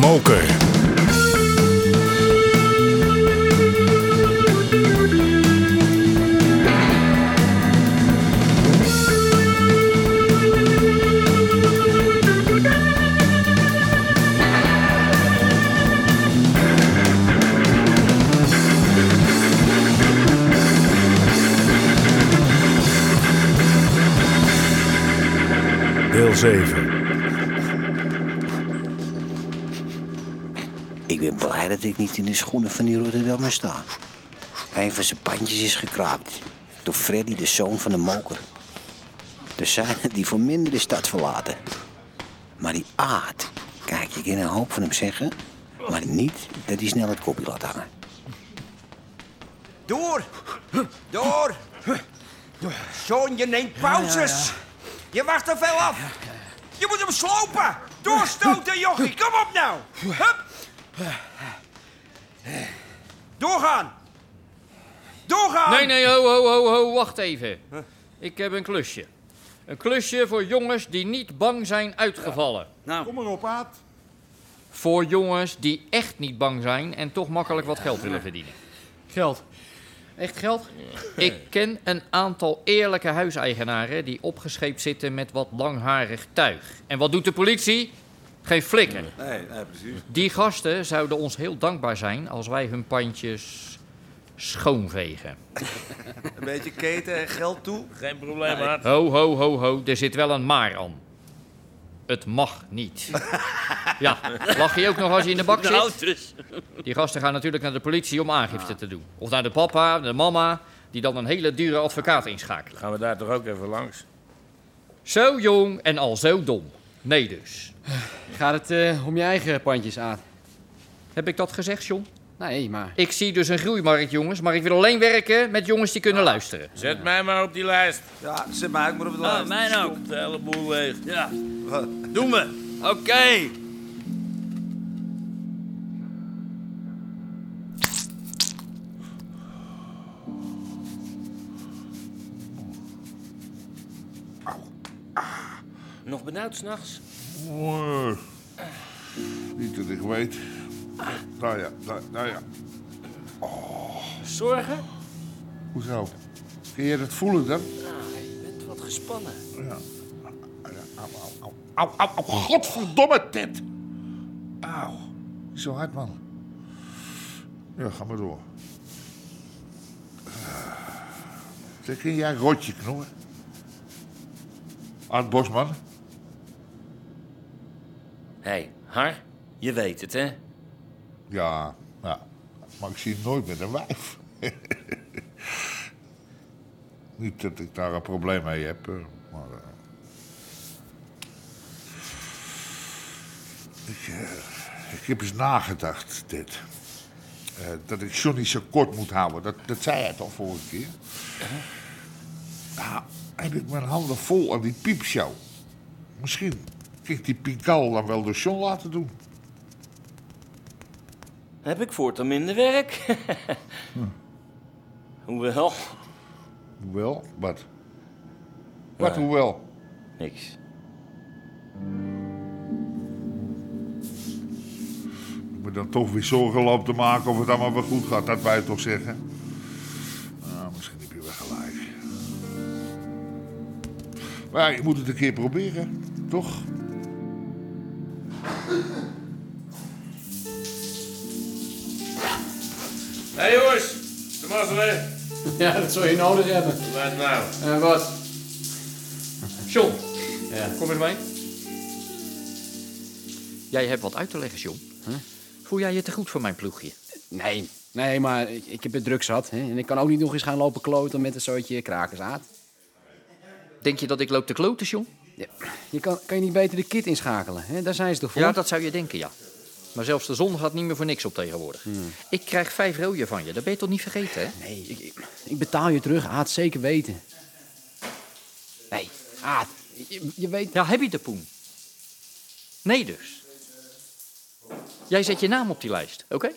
moker. Deel 7. Ik ben blij dat ik niet in de schoenen van die Rotterdammer sta. Een van zijn pandjes is gekraapt. Door Freddy, de zoon van de moker. Er zijn er die voor minder de stad verlaten. Maar die aard, kijk, je kan een hoop van hem zeggen... maar niet dat hij snel het kopje laat hangen. Door! Door! Zoon, je neemt pauzes. Je wacht te veel af. Je moet hem slopen. Doorstoten, jochie. Kom op nou. Hup. Doorgaan. Doorgaan. Nee, nee, ho, ho, ho, ho, wacht even. Ik heb een klusje. Een klusje voor jongens die niet bang zijn uitgevallen. Kom maar op, Aad. Voor jongens die echt niet bang zijn en toch makkelijk wat geld willen verdienen. Geld. Echt geld? Ik ken een aantal eerlijke huiseigenaren die opgescheept zitten met wat langharig tuig. En wat doet de politie? Geen flikker. Nee, nee, precies. Die gasten zouden ons heel dankbaar zijn als wij hun pandjes schoonvegen. Een beetje keten en geld toe. Geen probleem, Aad. Ho, ho, ho, ho, er zit wel een maar aan. Het mag niet. Ja, lach je ook nog als je in de bak Nou, zit? dus. Die gasten gaan natuurlijk naar de politie om aangifte te doen. Of naar de papa, de mama, die dan een hele dure advocaat inschakelen. Gaan we daar toch ook even langs? Zo jong en al zo dom. Nee dus. Gaat het eh, om je eigen pandjes aan? Heb ik dat gezegd, John? Nee, maar... Ik zie dus een groeimarkt, jongens, maar ik wil alleen werken met jongens die kunnen luisteren. Zet mij maar op die lijst. Ja, zet mij ook maar op de lijst. Ah, mijn ook. Komt de hele boel leeg. Ja, Wat? doen we. Oké. Nog benauwd s'nachts? Oh, Niet dat ik weet. Nou ja, nou, nou ja. Zorgen? Hoezo? Kun je dat voelen dan? Ah, je bent wat gespannen. Ja. Au, au, au, au, godverdomme, Ted. Auw. Zo hard, man. Ja, ga maar door. Zeg, kun jij rotje knoeien? Art Bosman? Hé, hey, Har, je weet het, hè? Ja, ja. Maar ik zie hem nooit met een wijf. Niet dat ik daar een probleem mee heb, eh, maar... eh, ik, eh, ik heb eens nagedacht, dit. Dat ik Johnny zo kort moet houden. Dat, dat zei hij toch vorige keer? Nou, heb ik mijn handen vol aan die piepshow. Misschien ik die Pinkal dan wel door John laten doen. Heb ik voortaan minder werk? Hoewel, Hoewel, wat? Wat, hoewel? niks. Ik moet dan toch weer zorgen lopen te maken of het allemaal wel goed gaat. Dat wij toch zeggen? Nou, misschien heb je wel gelijk. Maar ja, je moet het een keer proberen, toch? Hé hey, jongens, de mazzel Ja, dat zou je nodig hebben. Wat nou? En wat? John, Ja. kom eens mee. Jij hebt wat uit te leggen, John. Voel jij je te goed voor mijn ploegje? Nee, nee, maar ik, ik heb het druk zat. Hè? En ik kan ook niet nog eens gaan lopen kloten met een soortje krakersaad. Denk je dat ik loop te kloten, John? Ja. Je kan, kan je niet beter de kit inschakelen? Hè? Daar zijn ze toch voor? Ja, dat zou je denken, ja. Maar zelfs de zon gaat niet meer voor niks op tegenwoordig. Ik krijg vijf rooien van je, dat ben je toch niet vergeten, hè? Nee, ik, ik, betaal je terug. Aad, zeker weten. Nee, Aad, je, je weet... Ja, heb je de poen? Nee dus. Jij zet je naam op die lijst, oké?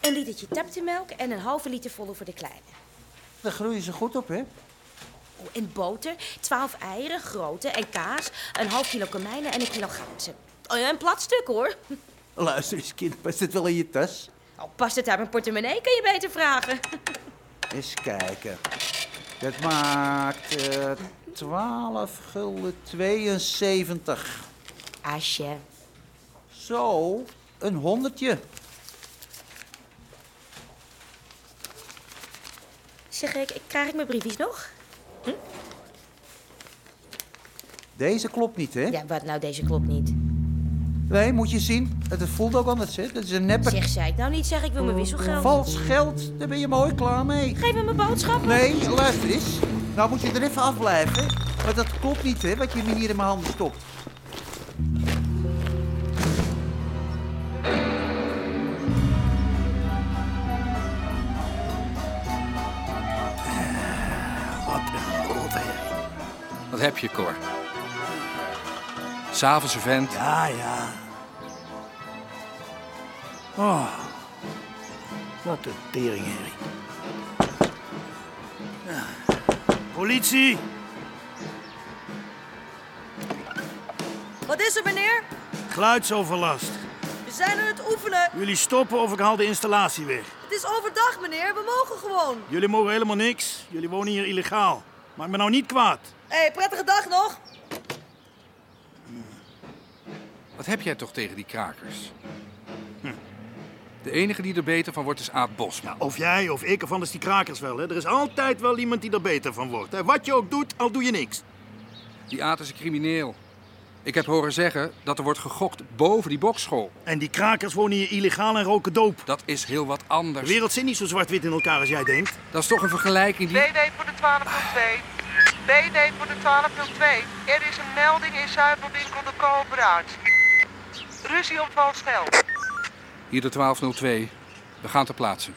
Een litertje taptemelk en een halve liter volle voor de kleine. Daar groeien ze goed op, hè? En boter, 12 eieren, grote en kaas, een half kilo konijnen en een kilo ganzen. Oh, een plat stuk hoor. Luister eens, kind, past het wel in je tas? Oh, past het uit mijn portemonnee, kun je beter vragen. Eens kijken. Dat maakt 12 gulden 72. Asje. Zo, een honderdje. Zeg ik, krijg ik mijn briefjes nog? Deze klopt niet, hè? Ja, wat nou, deze klopt niet. Nee, moet je zien. Het voelt ook anders, hè? Dat is een nepper. Zeg, zei ik nou niet, zeg ik wil mijn wisselgeld. Vals geld, daar ben je mooi klaar mee. Geef me mijn boodschappen. Nee, luister eens. Nou moet je er even afblijven. Maar dat klopt niet, hè, wat je me hier in mijn handen stopt. Wat een rotherrie. Wat heb je, Cor? S'avonds een vent. Ja, ja. Oh, wat een teringherrie. Politie! Wat is er, meneer? Geluidsoverlast. We zijn aan het oefenen. Jullie stoppen of ik haal de installatie weg. Het is overdag, meneer. We mogen gewoon. Jullie mogen helemaal niks. Jullie wonen hier illegaal. Maak me nou niet kwaad. Hé, hey, prettige dag nog. Wat heb jij toch tegen die krakers? Hm. De enige die er beter van wordt is Aad Bosman. Of jij of ik of anders die krakers wel. Hè? Er is altijd wel iemand die er beter van wordt. Hè? Wat je ook doet, al doe je niks. Die Aad is een crimineel. Ik heb horen zeggen dat er wordt gegokt boven die bokschool. En die krakers wonen hier illegaal en roken doop. Dat is heel wat De anders. wereld zit niet zo zwart-wit in elkaar als jij denkt. Dat is toch een vergelijking die... BD voor de 1202. BD voor de 1202. Er is een melding in zuivelwinkel de coöperatie. Ruzie vals geld. Hier de 1202. We gaan ter plaatse.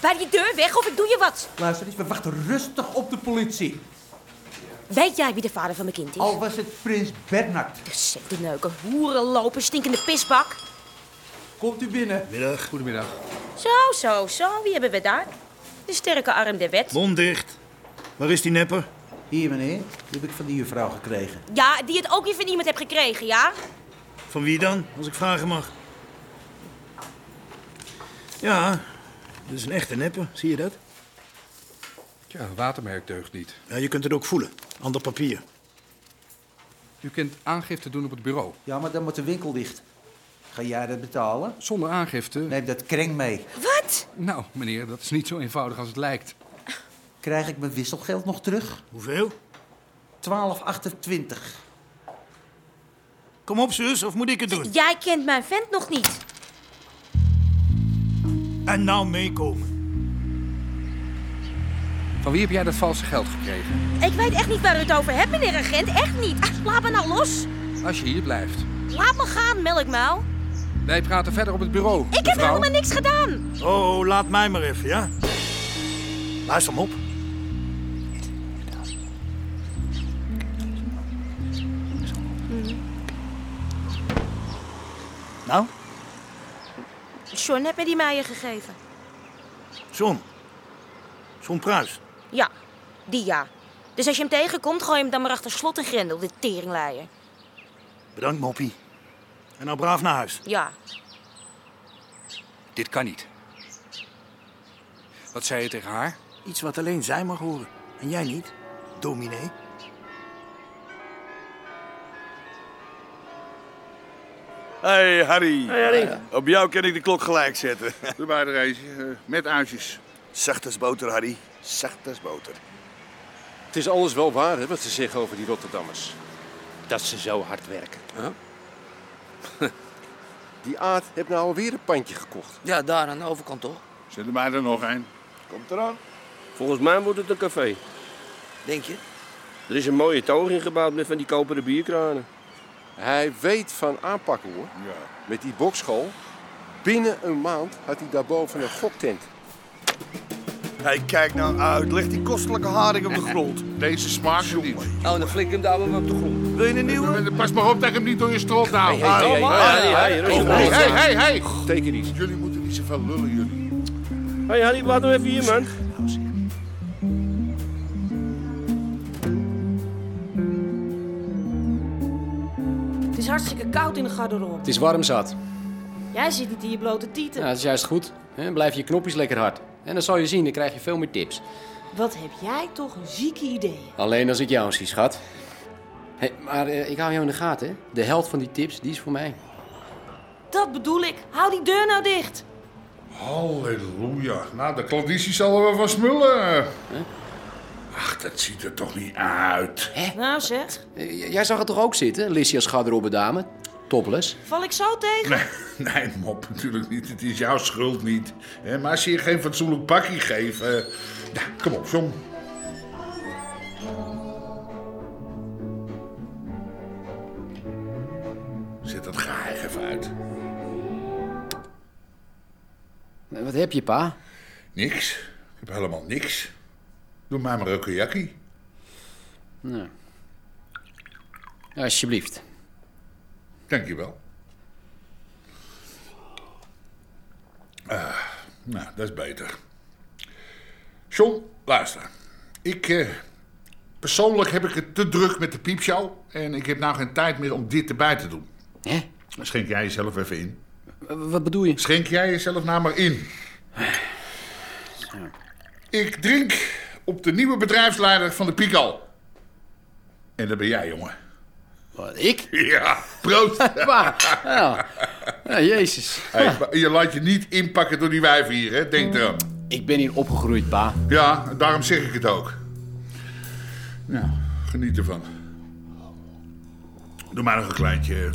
Bij die deur weg of ik doe je wat. Luister eens, we wachten rustig op de politie. Weet jij wie de vader van mijn kind is? Al was het prins Bernard. De zettenneuken, hoeren lopen, stinkende pisbak. Komt u binnen. Middag. Goedemiddag. Zo, zo, zo. Wie hebben we daar? De sterke arm der wet. Mond dicht. Waar is die nepper? Hier, meneer. Die heb ik van die juffrouw gekregen. Ja, die het ook weer van iemand hebt gekregen, ja? Van wie dan, als ik vragen mag? Ja, dat is een echte nepper. Zie je dat? Ja, watermerk deugt niet. Ja, je kunt het ook voelen. Ander papier. U kunt aangifte doen op het bureau. Ja, maar dan moet de winkel dicht. Ga jij dat betalen? Zonder aangifte... Neem dat kreng mee. Wat? Nou, meneer, dat is niet zo eenvoudig als het lijkt. Krijg ik mijn wisselgeld nog terug? Hoeveel? 12,28. Kom op, zus, of moet ik het doen? Jij kent mijn vent nog niet. En nou meekomen. Van wie heb jij dat valse geld gekregen? Ik weet echt niet waar u het over hebt, meneer agent. Echt niet. Laat me nou los. Als je hier blijft. Laat me gaan, melkmuil. Wij praten verder op het bureau. Ik heb helemaal niks gedaan. Oh, laat mij maar even, ja? Luister hem op. Nou, John heeft me die meijer gegeven. John. John Pruis. Ja, die ja. Dus als je hem tegenkomt, gooi je hem dan maar achter slot en grendel, dit teringleier. Bedankt, Moppie. En nou braaf naar huis. Ja. Dit kan niet. Wat zei je tegen haar? Iets wat alleen zij mag horen. En jij niet, dominee. Hey Harry. Hey, Harry. Op jou kan ik de klok gelijk zetten. Doe maar er eentje, eh, met uitjes. Zacht als boter, Harry. Zacht als boter. Het is alles wel waar hè, wat ze zeggen over die Rotterdammers. Dat ze zo hard werken. Die Aad heeft nou alweer een pandje gekocht. Ja, daar aan de overkant toch? Zet er mij er nog een. Komt eraan. Volgens mij wordt het een café. Denk je? Er is een mooie toog ingebouwd met van die koperen bierkranen. Hij weet van aanpakken hoor. Ja. Met die bokschool. Binnen een maand had hij daarboven een goktent. Hey, kijk nou uit. Leg die kostelijke haring op de grond. Deze smaakt niet. Oh, dan flik ik hem daar wel op de grond. Wil je een nieuwe? Pas maar op dat ik hem niet door je strot nou. Hey, hey, hey, hey. Teken iets. Jullie moeten niet zoveel lullen, jullie. Hé hey, Harry, wacht nog even hier man. Hartstikke koud in de garderobe. Het is warm zat. Jij zit niet in je blote tieten. Ja, dat is juist goed. Hè? Blijf je knopjes lekker hard. En dan zal je zien, dan krijg je veel meer tips. Wat heb jij toch een zieke idee. Alleen als ik jou zie, schat. Hé, maar eh, ik hou jou in de gaten, hè? De helft van die tips, die is voor mij. Dat bedoel ik. Hou die deur nou dicht. Halleluja. Nou, de klanditie zal er wel van smullen. Ach, dat ziet er toch niet uit. Nou zeg, Eh, Jij zag het toch ook zitten, Lissy als garderobe dame? Topless. val ik zo tegen? Nee, nee, mop, natuurlijk niet. Het is jouw schuld niet. Hè, Maar als je je geen fatsoenlijk pakje geeft... ja, kom op, John. Zet dat geheim even uit. Eh, Wat heb je, pa? Niks. Ik heb helemaal niks. Doe mij maar een kajakkie. Nou. Alsjeblieft. Dankjewel. Ah, nou, dat is beter. John, luister. Ik, eh, persoonlijk heb ik het te druk met de piepshow. En ik heb nou geen tijd meer om dit erbij te doen. Hè? Schenk jij jezelf even in. Wat bedoel je? Schenk jij jezelf nou maar in. Ik drink op de nieuwe bedrijfsleider van de Pikal. En dat ben jij, jongen. Wat, ik? Ja, proost. Ja. Ja, jezus. Hey, je laat je niet inpakken door die wijven hier, hè? Denk eraan. Ik ben hier opgegroeid, pa. Ja, daarom zeg ik het ook. Nou, geniet ervan. Doe maar nog een kleintje.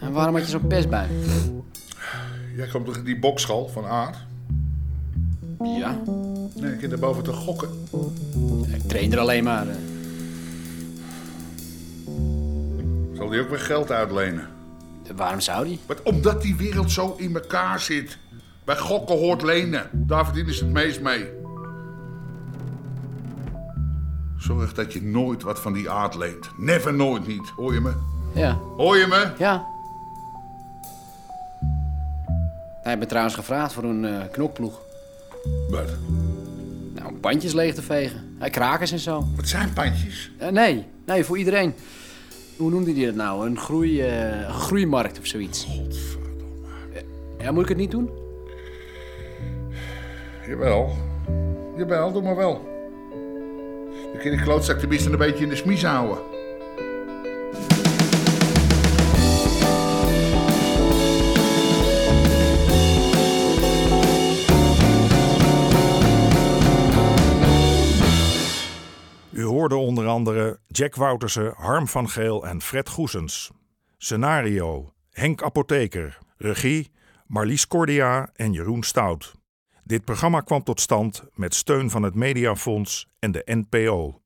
En waarom had je zo'n pestbui? Jij komt toch in die boksschal van Aard? Ja. Nee, ik kan daarboven te gokken. Ik train er alleen maar. eh. Zal die ook weer geld uitlenen? Waarom zou die? Wat, omdat die wereld zo in elkaar zit. Bij gokken hoort lenen. Daar verdienen ze het meest mee. Zorg dat je nooit wat van die aard leent. Never nooit niet. Hoor je me? Ja. Hoor je me? Ja. Hij heeft me trouwens gevraagd voor een eh, knokploeg. Wat? Nou, bandjes leeg te vegen. Hij krakers en zo. Wat zijn pandjes? Eh, nee, nee, voor iedereen. Hoe noemde hij dat nou? Een groei, eh, een groeimarkt of zoiets. Eh, Ja, moet ik het niet doen? Jawel. Jawel, doe maar wel. Dan kun je de klootzak tenminste een beetje in de smies houden. Andere Jack Woutersen, Harm van Geel en Fred Goesens. Scenario: Henk Apotheker. Regie: Marlies Cordia en Jeroen Stout. Dit programma kwam tot stand met steun van het Mediafonds en de NPO.